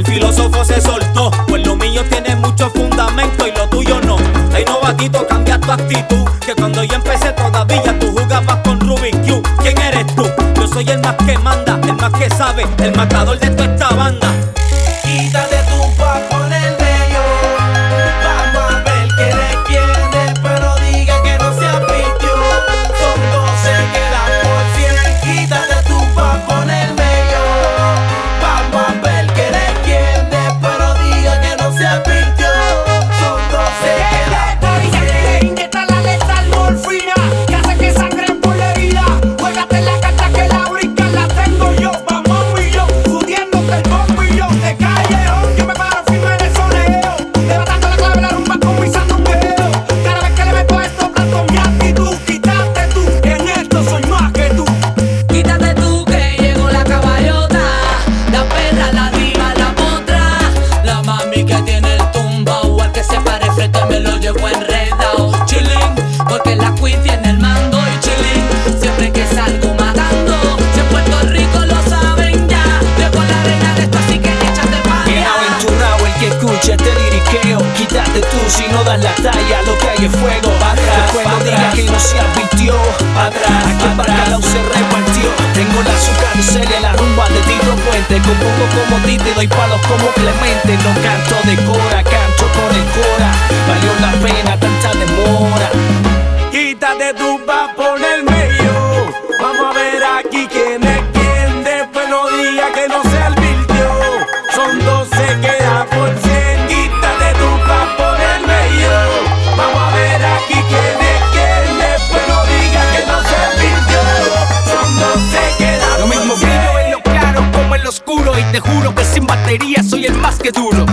El filósofo se soltó, pues lo mío tiene mucho fundamento y lo tuyo no. Ey, novatito, cambia tu actitud, que cuando yo empecé todavía tú jugabas con Rubik Q. ¿Quién eres tú? Yo soy el más que manda, el más que sabe, el matador de tu estaban que me lo llevo enredado. Chilling, porque la queen en el mando y chilling. Siempre que salgo matando, si en Puerto Rico lo saben ya. Debo la reina de esto, así que échate pa' allá. aventurado el que escuche este liriqueo. Quítate tú si no das la talla, lo que hay es fuego. Atrás, Después no digas que no se advirtió. Atrás, aquí el bacalao se repartió. Tengo la azúcar y la rumba de Tito Puente. Con poco como ti te doy palos como Clemente. No canto de Te juro que sin batería soy el más que duro.